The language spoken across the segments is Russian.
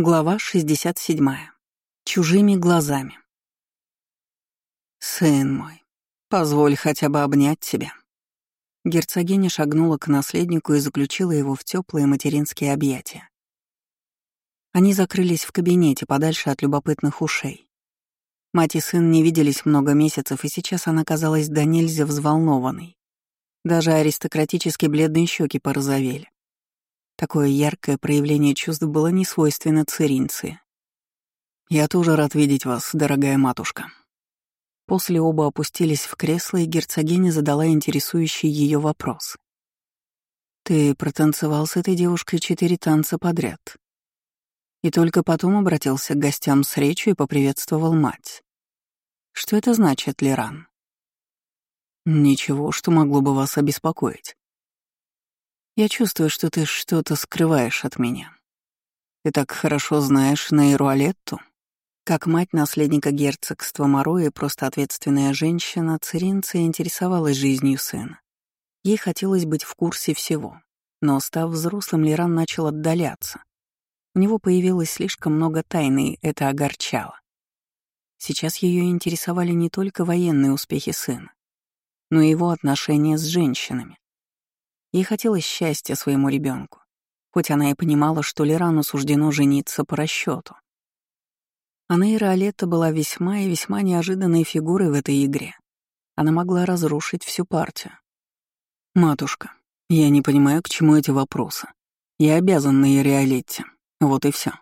Глава 67. Чужими глазами. «Сын мой, позволь хотя бы обнять тебя». Герцогиня шагнула к наследнику и заключила его в теплые материнские объятия. Они закрылись в кабинете, подальше от любопытных ушей. Мать и сын не виделись много месяцев, и сейчас она казалась до нельзя взволнованной. Даже аристократически бледные щеки порозовели. Такое яркое проявление чувств было не свойственно циринции. «Я тоже рад видеть вас, дорогая матушка». После оба опустились в кресло, и герцогиня задала интересующий ее вопрос. «Ты протанцевал с этой девушкой четыре танца подряд?» И только потом обратился к гостям с речью и поприветствовал мать. «Что это значит, Леран?» «Ничего, что могло бы вас обеспокоить. Я чувствую, что ты что-то скрываешь от меня. Ты так хорошо знаешь Нейру Алетту. Как мать наследника герцогства Моро и просто ответственная женщина, Циринция интересовалась жизнью сына. Ей хотелось быть в курсе всего. Но, став взрослым, Лиран начал отдаляться. У него появилось слишком много тайны, и это огорчало. Сейчас ее интересовали не только военные успехи сына, но и его отношения с женщинами. Ей хотелось счастья своему ребенку, хоть она и понимала, что Лирану суждено жениться по расчету. Анейра Алетта была весьма и весьма неожиданной фигурой в этой игре. Она могла разрушить всю партию. «Матушка, я не понимаю, к чему эти вопросы. Я обязан на Иреолетте. Вот и все.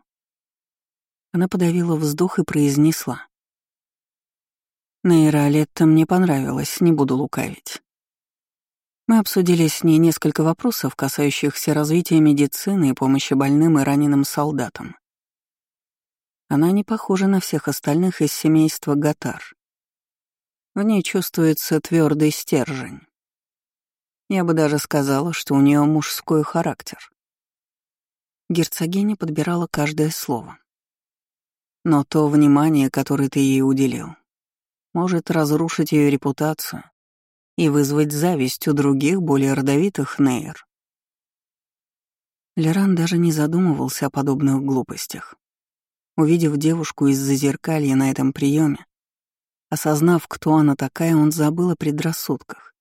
Она подавила вздох и произнесла. «Нейра Алетта мне понравилась, не буду лукавить. Мы обсудили с ней несколько вопросов, касающихся развития медицины и помощи больным и раненым солдатам. Она не похожа на всех остальных из семейства Гатар. В ней чувствуется твердый стержень. Я бы даже сказала, что у нее мужской характер. Герцогиня подбирала каждое слово. Но то внимание, которое ты ей уделил, может разрушить ее репутацию и вызвать зависть у других, более родовитых Нейр. Леран даже не задумывался о подобных глупостях. Увидев девушку из-за зеркалья на этом приеме, осознав, кто она такая, он забыл о предрассудках.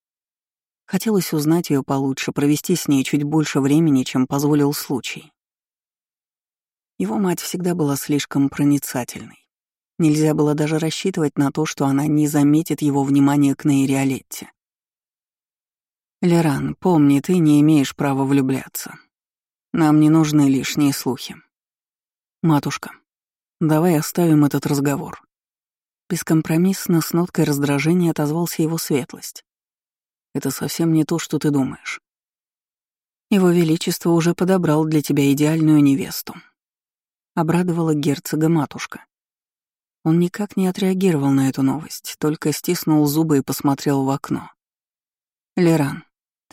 Хотелось узнать ее получше, провести с ней чуть больше времени, чем позволил случай. Его мать всегда была слишком проницательной. Нельзя было даже рассчитывать на то, что она не заметит его внимания к Нейриолетте. Леран, помни, ты не имеешь права влюбляться. Нам не нужны лишние слухи. Матушка, давай оставим этот разговор. Бескомпромиссно, с ноткой раздражения отозвался его светлость. Это совсем не то, что ты думаешь. Его Величество уже подобрал для тебя идеальную невесту. Обрадовала герцога матушка. Он никак не отреагировал на эту новость, только стиснул зубы и посмотрел в окно. «Леран,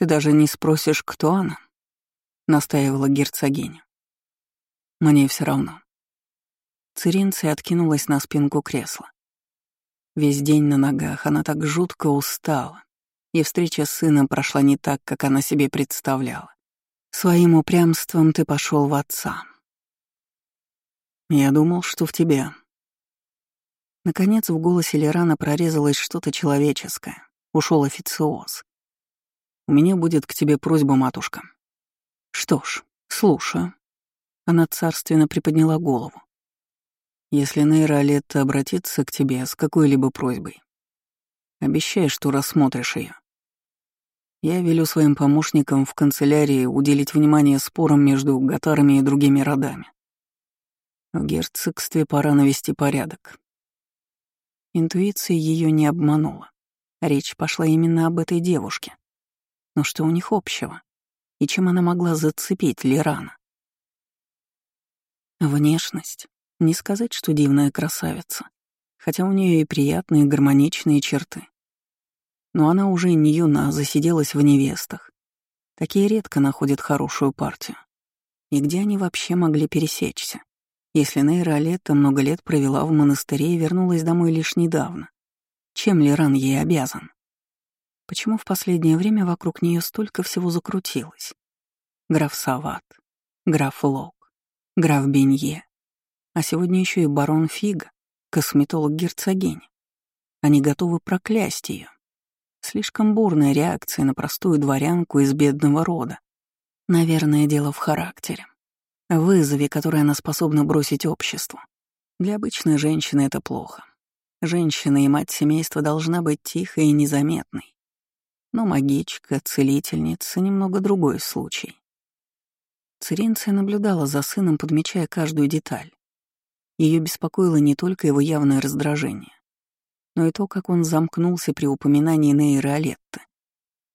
ты даже не спросишь, кто она?» — настаивала герцогиня. «Мне все равно». Циринция откинулась на спинку кресла. Весь день на ногах она так жутко устала, и встреча с сыном прошла не так, как она себе представляла. Своим упрямством ты пошел в отца. Я думал, что в тебя. Наконец в голосе Лерана прорезалось что-то человеческое. Ушел официоз. У меня будет к тебе просьба, матушка. Что ж, слушаю. Она царственно приподняла голову. Если Нейра Алетта обратится к тебе с какой-либо просьбой, обещай, что рассмотришь ее. Я велю своим помощникам в канцелярии уделить внимание спорам между гатарами и другими родами. В герцогстве пора навести порядок. Интуиция ее не обманула. Речь пошла именно об этой девушке. Но что у них общего? И чем она могла зацепить Лирана? Внешность. Не сказать, что дивная красавица. Хотя у нее и приятные гармоничные черты. Но она уже не юна, засиделась в невестах. Такие редко находят хорошую партию. И где они вообще могли пересечься? Если Нейра Алетта много лет провела в монастыре и вернулась домой лишь недавно, чем Лиран ей обязан? Почему в последнее время вокруг нее столько всего закрутилось? Граф Сават, граф Лок, граф Бенье, А сегодня еще и барон Фига, косметолог герцогини. Они готовы проклясть ее. Слишком бурная реакция на простую дворянку из бедного рода. Наверное, дело в характере. Вызове, который она способна бросить обществу. Для обычной женщины это плохо. Женщина и мать семейства должна быть тихой и незаметной. Но магичка, целительница — немного другой случай. Циринция наблюдала за сыном, подмечая каждую деталь. Ее беспокоило не только его явное раздражение, но и то, как он замкнулся при упоминании Нейры Олетты.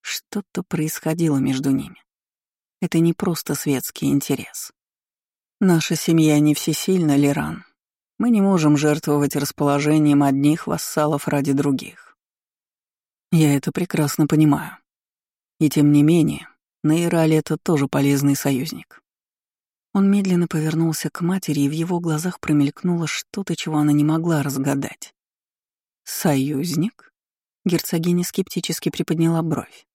Что-то происходило между ними. Это не просто светский интерес. Наша семья не всесильна, Лиран. Мы не можем жертвовать расположением одних вассалов ради других. Я это прекрасно понимаю. И тем не менее, Нейра Олета тоже полезный союзник. Он медленно повернулся к матери, и в его глазах промелькнуло что-то, чего она не могла разгадать. «Союзник?» Герцогиня скептически приподняла бровь.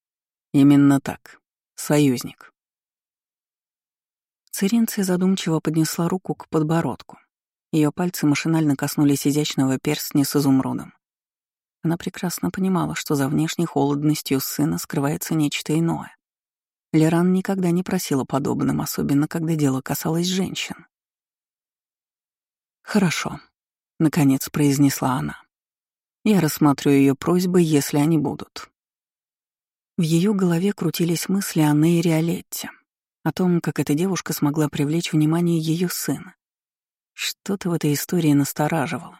«Именно так. Союзник». Циринция задумчиво поднесла руку к подбородку. Ее пальцы машинально коснулись изящного перстня с изумрудом. Она прекрасно понимала, что за внешней холодностью сына скрывается нечто иное. Леран никогда не просила подобным, особенно когда дело касалось женщин. «Хорошо», — наконец произнесла она. Я рассмотрю ее просьбы, если они будут. В ее голове крутились мысли о Нейре Олетте, о том, как эта девушка смогла привлечь внимание ее сына. Что-то в этой истории настораживало,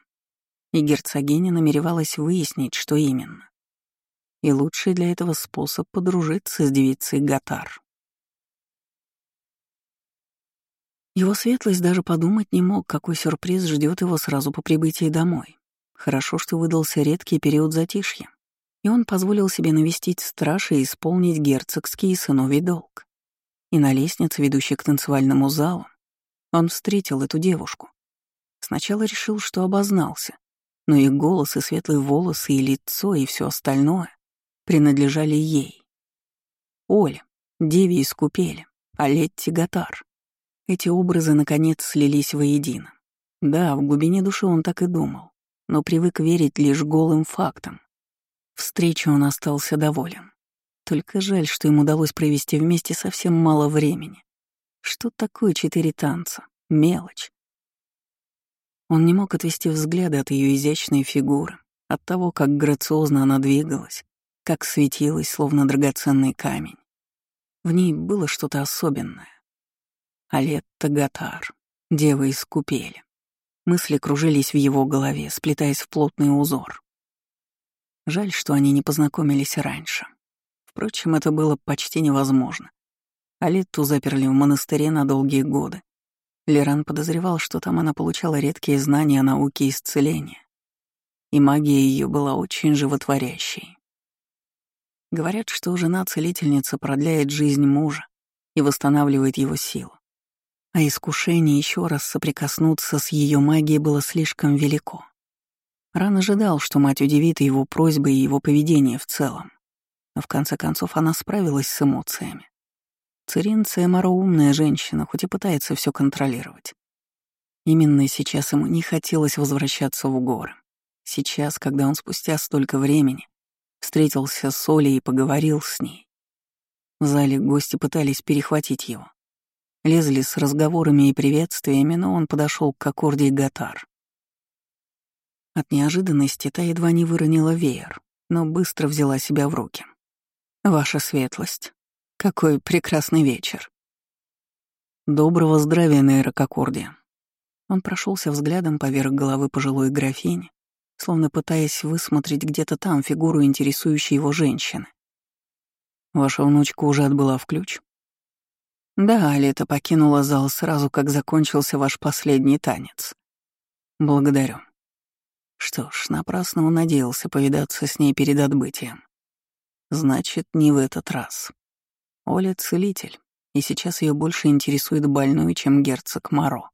и герцогиня намеревалась выяснить, что именно. И лучший для этого способ подружиться с девицей Гатар. Его светлость даже подумать не мог, какой сюрприз ждет его сразу по прибытии домой. Хорошо, что выдался редкий период затишья, и он позволил себе навестить страж и исполнить герцогский сыновий долг. И на лестнице, ведущей к танцевальному залу, он встретил эту девушку. Сначала решил, что обознался, но и голос, и светлые волосы, и лицо, и все остальное принадлежали ей. Оле, Деве из Купели, Олетти Гатар. Эти образы, наконец, слились воедино. Да, в глубине души он так и думал но привык верить лишь голым фактам. Встречу он остался доволен. Только жаль, что им удалось провести вместе совсем мало времени. Что такое четыре танца? Мелочь. Он не мог отвести взгляды от ее изящной фигуры, от того, как грациозно она двигалась, как светилась, словно драгоценный камень. В ней было что-то особенное. Алетта Гатар, дева из купели. Мысли кружились в его голове, сплетаясь в плотный узор. Жаль, что они не познакомились раньше. Впрочем, это было почти невозможно. Алитту заперли в монастыре на долгие годы. Леран подозревал, что там она получала редкие знания о науке исцеления. И магия ее была очень животворящей. Говорят, что жена-целительница продляет жизнь мужа и восстанавливает его силу. А искушение еще раз соприкоснуться с ее магией было слишком велико. Ран ожидал, что мать удивит его просьбой и его поведение в целом. Но в конце концов она справилась с эмоциями. Циринция Маро умная женщина, хоть и пытается все контролировать. Именно сейчас ему не хотелось возвращаться в горы. Сейчас, когда он спустя столько времени встретился с Олей и поговорил с ней. В зале гости пытались перехватить его. Лезли с разговорами и приветствиями, но он подошел к аккорде Гатар. От неожиданности та едва не выронила веер, но быстро взяла себя в руки. «Ваша светлость, какой прекрасный вечер!» «Доброго здравия, нейрококордия!» Он прошелся взглядом поверх головы пожилой графини, словно пытаясь высмотреть где-то там фигуру интересующей его женщины. «Ваша внучка уже отбыла в ключ?» Да, Алита покинула зал сразу, как закончился ваш последний танец. Благодарю. Что ж, напрасно он надеялся повидаться с ней перед отбытием. Значит, не в этот раз. Оля — целитель, и сейчас ее больше интересует больной, чем герцог Моро.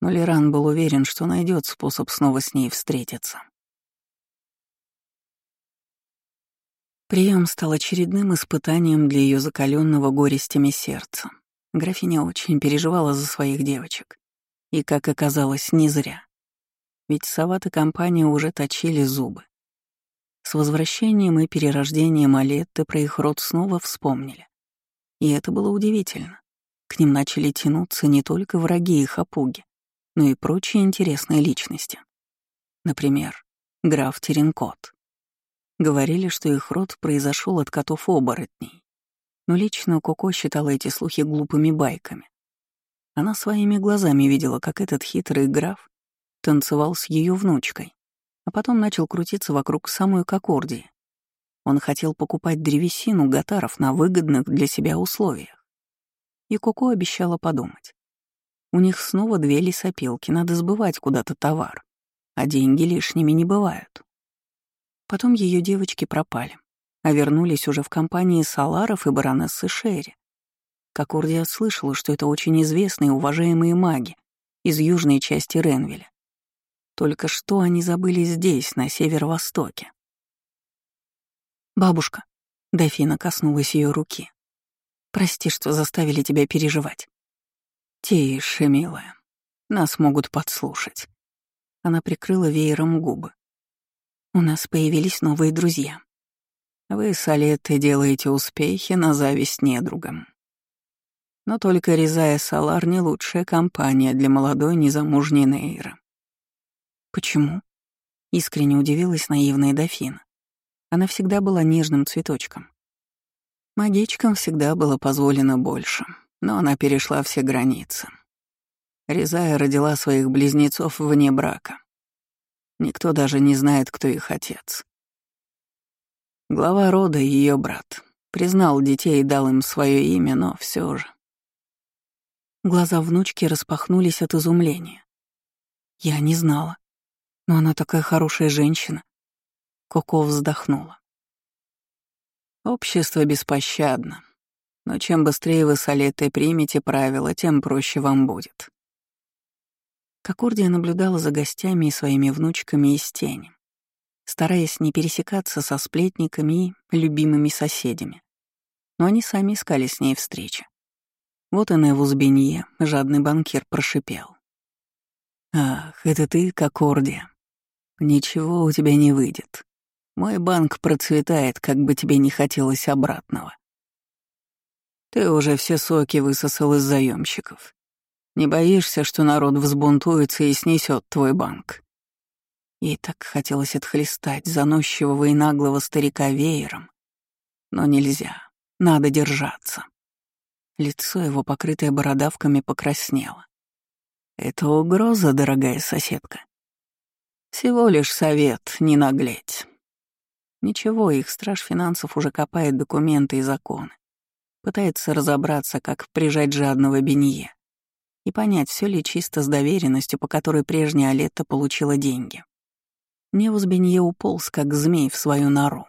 Но Леран был уверен, что найдет способ снова с ней встретиться. Прием стал очередным испытанием для ее закаленного горестями сердца. Графиня очень переживала за своих девочек. И, как оказалось, не зря. Ведь Сават и компания уже точили зубы. С возвращением и перерождением Алетты про их род снова вспомнили. И это было удивительно. К ним начали тянуться не только враги и хапуги, но и прочие интересные личности. Например, граф Теренкот. Говорили, что их род произошел от котов-оборотней. Но лично Коко считала эти слухи глупыми байками. Она своими глазами видела, как этот хитрый граф танцевал с ее внучкой, а потом начал крутиться вокруг самой Кокордии. Он хотел покупать древесину гатаров на выгодных для себя условиях. И Коко обещала подумать. У них снова две лесопилки, надо сбывать куда-то товар, а деньги лишними не бывают. Потом ее девочки пропали, а вернулись уже в компании Саларов и баронессы Шерри. Кокордия слышала, что это очень известные и уважаемые маги из южной части Ренвеля. Только что они забыли здесь, на северо-востоке. «Бабушка», — Дофина коснулась ее руки, — «прости, что заставили тебя переживать». «Тише, милая, нас могут подслушать». Она прикрыла веером губы. «У нас появились новые друзья. Вы с Алеттой делаете успехи на зависть недругам. Но только Резая Салар не лучшая компания для молодой незамужней Нейры. Почему? Искренне удивилась наивная дофина. Она всегда была нежным цветочком. Магичкам всегда было позволено больше, но она перешла все границы. Резая родила своих близнецов вне брака. Никто даже не знает, кто их отец. Глава рода, ее брат, признал детей и дал им свое имя, но все же. Глаза внучки распахнулись от изумления. Я не знала. Но она такая хорошая женщина. Коко вздохнула. Общество беспощадно. Но чем быстрее вы с Алетой примете правила, тем проще вам будет. Кокурдия наблюдала за гостями и своими внучками из тени, стараясь не пересекаться со сплетниками и любимыми соседями. Но они сами искали с ней встречи. Вот и Невус Бенье, жадный банкир, прошипел. «Ах, это ты, Кокордия. Ничего у тебя не выйдет. Мой банк процветает, как бы тебе не хотелось обратного. Ты уже все соки высосал из заемщиков. Не боишься, что народ взбунтуется и снесет твой банк? Ей так хотелось отхлестать заносчивого и наглого старика веером. Но нельзя, надо держаться. Лицо его, покрытое бородавками, покраснело. «Это угроза, дорогая соседка?» Всего лишь совет не наглеть. Ничего, их страж финансов уже копает документы и законы. Пытается разобраться, как прижать жадного Бенье. И понять, все ли чисто с доверенностью, по которой прежняя Алетта получила деньги. Невус Бенье уполз, как змей, в свою нору.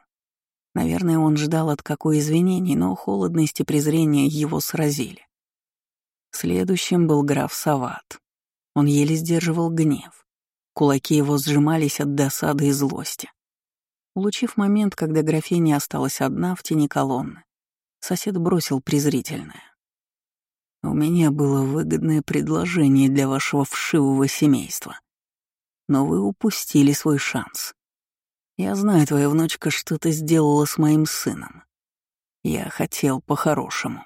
Наверное, он ждал от какой извинений, но холодность и презрение его сразили. Следующим был граф Сават. Он еле сдерживал гнев. Кулаки его сжимались от досады и злости. Улучив момент, когда графиня осталась одна в тени колонны, сосед бросил презрительное. «У меня было выгодное предложение для вашего вшивого семейства. Но вы упустили свой шанс. Я знаю, твоя внучка что-то сделала с моим сыном. Я хотел по-хорошему.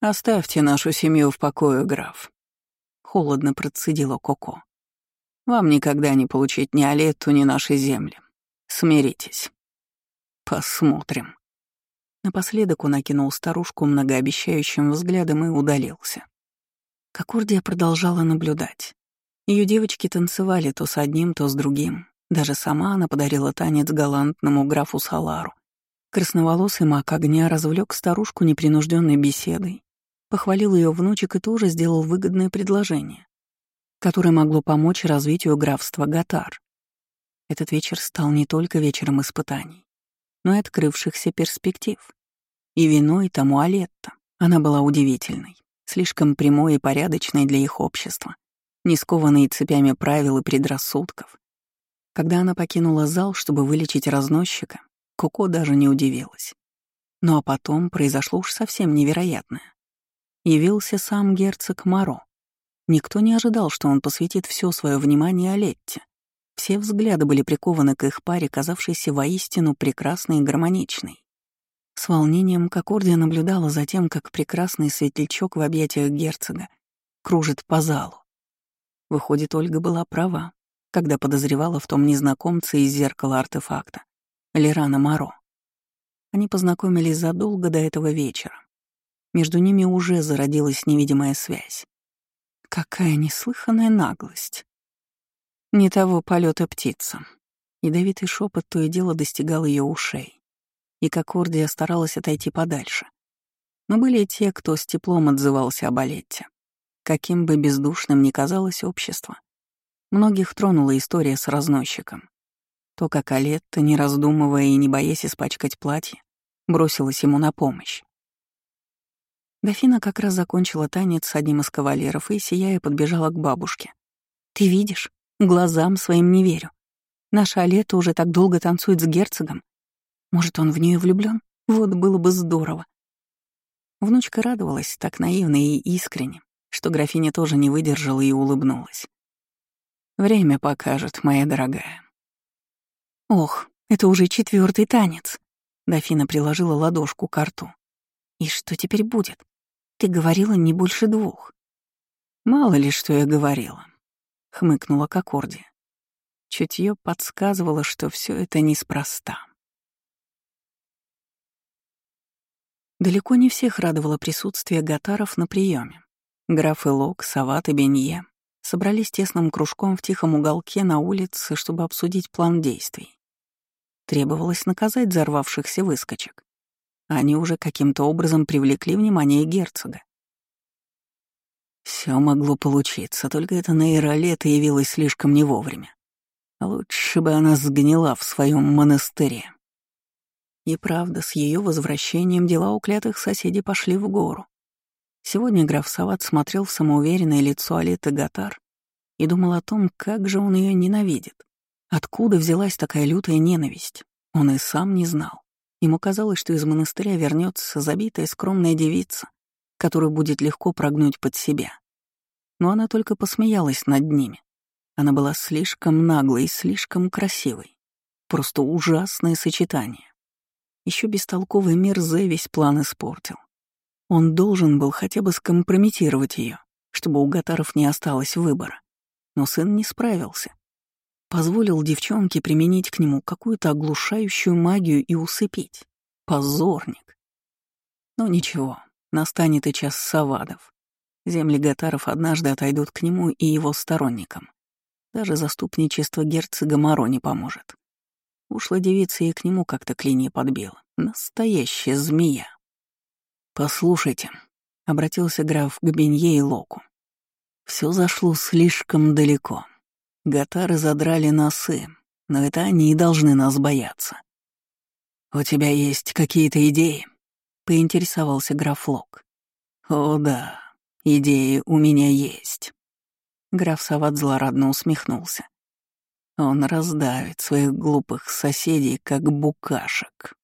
Оставьте нашу семью в покое, граф. Холодно процедила Коко. Вам никогда не получить ни Алетту, ни наши земли. Смиритесь. Посмотрим. Напоследок он окинул старушку многообещающим взглядом и удалился. Кокордия продолжала наблюдать. Ее девочки танцевали то с одним, то с другим. Даже сама она подарила танец галантному графу Салару. Красноволосый маг огня развлек старушку непринужденной беседой, похвалил ее внучек и тоже сделал выгодное предложение которое могло помочь развитию графства Гатар. Этот вечер стал не только вечером испытаний, но и открывшихся перспектив. И виной тому Алетта. Она была удивительной, слишком прямой и порядочной для их общества, не скованной цепями правил и предрассудков. Когда она покинула зал, чтобы вылечить разносчика, Коко даже не удивилась. Ну а потом произошло уж совсем невероятное. Явился сам герцог Маро, Никто не ожидал, что он посвятит все свое внимание Олетте. Все взгляды были прикованы к их паре, казавшейся воистину прекрасной и гармоничной. С волнением Кокордия наблюдала за тем, как прекрасный светлячок в объятиях герцога кружит по залу. Выходит, Ольга была права, когда подозревала в том незнакомце из зеркала артефакта, Лерана Маро. Они познакомились задолго до этого вечера. Между ними уже зародилась невидимая связь. Какая неслыханная наглость. Не того полета птица. Ядовитый шепот то и дело достигал ее ушей. И Кокордия старалась отойти подальше. Но были и те, кто с теплом отзывался о балете. Каким бы бездушным ни казалось общество. Многих тронула история с разносчиком. То, как Алетта, не раздумывая и не боясь испачкать платье, бросилась ему на помощь. Дофина как раз закончила танец с одним из кавалеров и, сияя, подбежала к бабушке. «Ты видишь? Глазам своим не верю. Наша Алета уже так долго танцует с герцогом. Может, он в нее влюблен? Вот было бы здорово». Внучка радовалась так наивно и искренне, что графиня тоже не выдержала и улыбнулась. «Время покажет, моя дорогая». «Ох, это уже четвертый танец», — Дофина приложила ладошку к рту. «И что теперь будет? Ты говорила не больше двух». «Мало ли, что я говорила», — хмыкнула Кокорди. Чутье подсказывало, что все это неспроста. Далеко не всех радовало присутствие гатаров на приеме. Граф Илок, Сават и Бенье собрались тесным кружком в тихом уголке на улице, чтобы обсудить план действий. Требовалось наказать взорвавшихся выскочек. Они уже каким-то образом привлекли внимание герцога. Все могло получиться, только эта нейролета явилась слишком не вовремя. Лучше бы она сгнила в своем монастыре. И правда, с ее возвращением дела у клятых соседей пошли в гору. Сегодня граф Сават смотрел в самоуверенное лицо Алиты Гатар и думал о том, как же он ее ненавидит. Откуда взялась такая лютая ненависть, он и сам не знал. Ему казалось, что из монастыря вернется забитая скромная девица, которую будет легко прогнуть под себя. Но она только посмеялась над ними. Она была слишком наглой и слишком красивой. Просто ужасное сочетание. Еще бестолковый мир Зе весь план испортил. Он должен был хотя бы скомпрометировать ее, чтобы у Гатаров не осталось выбора. Но сын не справился позволил девчонке применить к нему какую-то оглушающую магию и усыпить. Позорник. Но ничего, настанет и час Савадов. Земли Гатаров однажды отойдут к нему и его сторонникам. Даже заступничество герцога Моро не поможет. Ушла девица и к нему как-то клинья подбила. Настоящая змея. «Послушайте», — обратился граф к Бенье и Локу. Все зашло слишком далеко. Гатары задрали носы, но это они и должны нас бояться. «У тебя есть какие-то идеи?» — поинтересовался граф Лок. «О да, идеи у меня есть». Граф Сават злорадно усмехнулся. Он раздавит своих глупых соседей, как букашек.